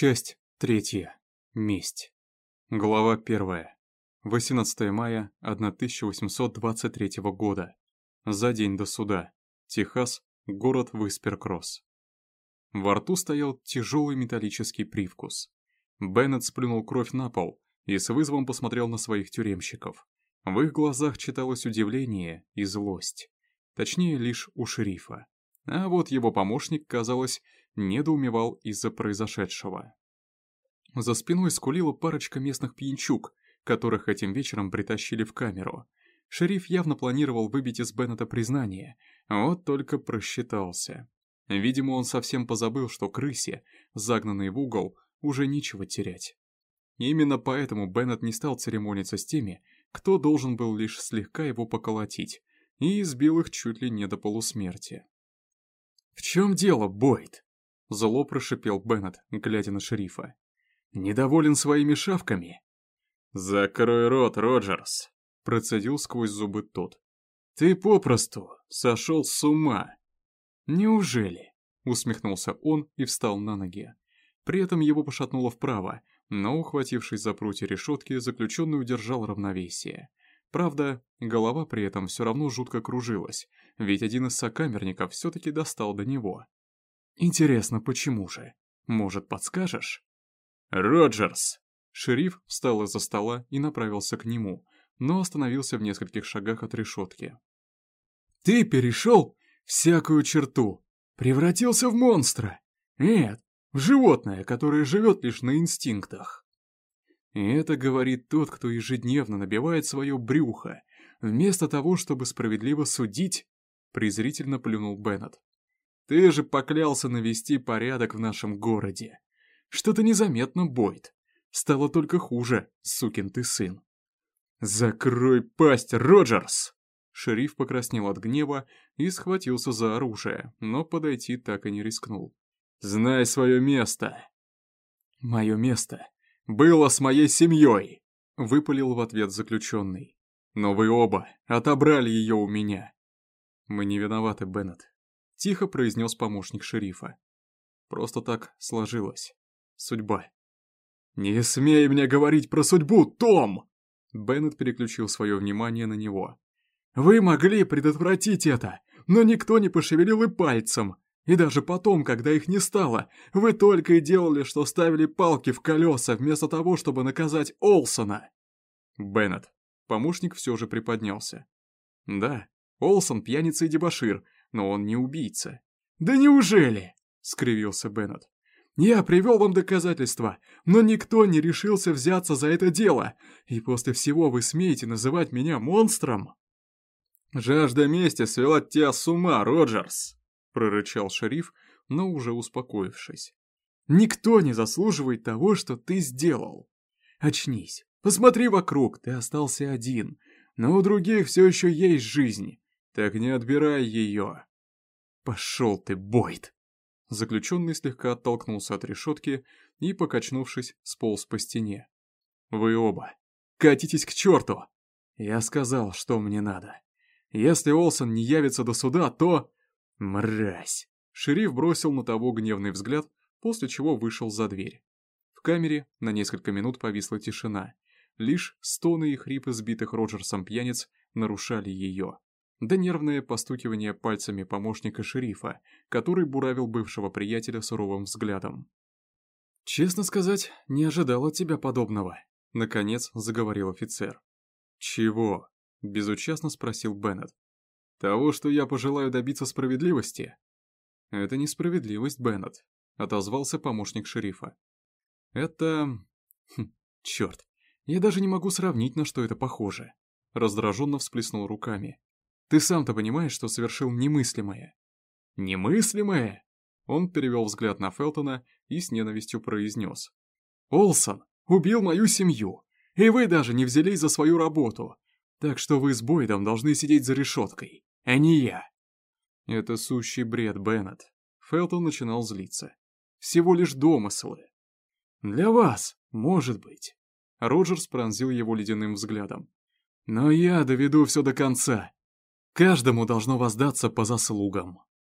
Часть третья. Месть. Глава первая. 18 мая 1823 года. За день до суда. Техас, город Висперкросс. Во рту стоял тяжелый металлический привкус. Беннет сплюнул кровь на пол и с вызовом посмотрел на своих тюремщиков. В их глазах читалось удивление и злость. Точнее, лишь у шерифа. А вот его помощник, казалось, недоумевал из-за произошедшего. За спиной скулила парочка местных пьянчук, которых этим вечером притащили в камеру. Шериф явно планировал выбить из Беннета признание, вот только просчитался. Видимо, он совсем позабыл, что крысе, загнанной в угол, уже нечего терять. Именно поэтому Беннет не стал церемониться с теми, кто должен был лишь слегка его поколотить, и избил их чуть ли не до полусмерти. «В чем дело, Бойд?» Зло прошипел Беннет, глядя на шерифа. «Недоволен своими шавками?» «Закрой рот, Роджерс!» Процедил сквозь зубы тот. «Ты попросту сошел с ума!» «Неужели?» Усмехнулся он и встал на ноги. При этом его пошатнуло вправо, но, ухватившись за прутья решетки, заключенный удержал равновесие. Правда, голова при этом все равно жутко кружилась, ведь один из сокамерников все-таки достал до него. Интересно, почему же? Может, подскажешь? Роджерс! Шериф встал из-за стола и направился к нему, но остановился в нескольких шагах от решетки. «Ты перешел всякую черту, превратился в монстра. Нет, в животное, которое живет лишь на инстинктах». И это говорит тот, кто ежедневно набивает свое брюхо, вместо того, чтобы справедливо судить, презрительно плюнул Беннет. Ты же поклялся навести порядок в нашем городе. Что-то незаметно, Бойд. Стало только хуже, сукин ты сын. Закрой пасть, Роджерс! Шериф покраснел от гнева и схватился за оружие, но подойти так и не рискнул. «Знай свое место!» «Мое место было с моей семьей!» — выпалил в ответ заключенный. «Но вы оба отобрали ее у меня!» «Мы не виноваты, Беннет. Тихо произнес помощник шерифа. Просто так сложилось. Судьба. «Не смей мне говорить про судьбу, Том!» Беннет переключил свое внимание на него. «Вы могли предотвратить это, но никто не пошевелил и пальцем. И даже потом, когда их не стало, вы только и делали, что ставили палки в колеса, вместо того, чтобы наказать Олсона!» Беннет. Помощник все же приподнялся. «Да, Олсон пьяница и дебошир, но он не убийца. «Да неужели?» — скривился Беннет. «Я привел вам доказательства, но никто не решился взяться за это дело, и после всего вы смеете называть меня монстром?» «Жажда мести свела тебя с ума, Роджерс!» — прорычал шериф, но уже успокоившись. «Никто не заслуживает того, что ты сделал. Очнись, посмотри вокруг, ты остался один, но у других все еще есть жизнь. Так не отбирай ее. Пошел ты, Бойд. Заключенный слегка оттолкнулся от решетки и, покачнувшись, сполз по стене. Вы оба. Катитесь к черту. Я сказал, что мне надо. Если Олсон не явится до суда, то... Мразь. Шериф бросил на того гневный взгляд, после чего вышел за дверь. В камере на несколько минут повисла тишина. Лишь стоны и хрипы сбитых Роджерсом пьяниц нарушали ее да нервное постукивание пальцами помощника шерифа, который буравил бывшего приятеля суровым взглядом. «Честно сказать, не ожидал от тебя подобного», — наконец заговорил офицер. «Чего?» — безучастно спросил Беннет. «Того, что я пожелаю добиться справедливости?» «Это несправедливость, Беннет», — отозвался помощник шерифа. «Это... Хм, черт, я даже не могу сравнить, на что это похоже». Раздраженно всплеснул руками. Ты сам-то понимаешь, что совершил немыслимое». «Немыслимое?» Он перевел взгляд на Фелтона и с ненавистью произнес. «Олсон убил мою семью, и вы даже не взялись за свою работу, так что вы с Бойдом должны сидеть за решеткой, а не я». «Это сущий бред, Беннет». Фелтон начинал злиться. «Всего лишь домыслы». «Для вас, может быть». Роджерс пронзил его ледяным взглядом. «Но я доведу все до конца. Каждому должно воздаться по заслугам.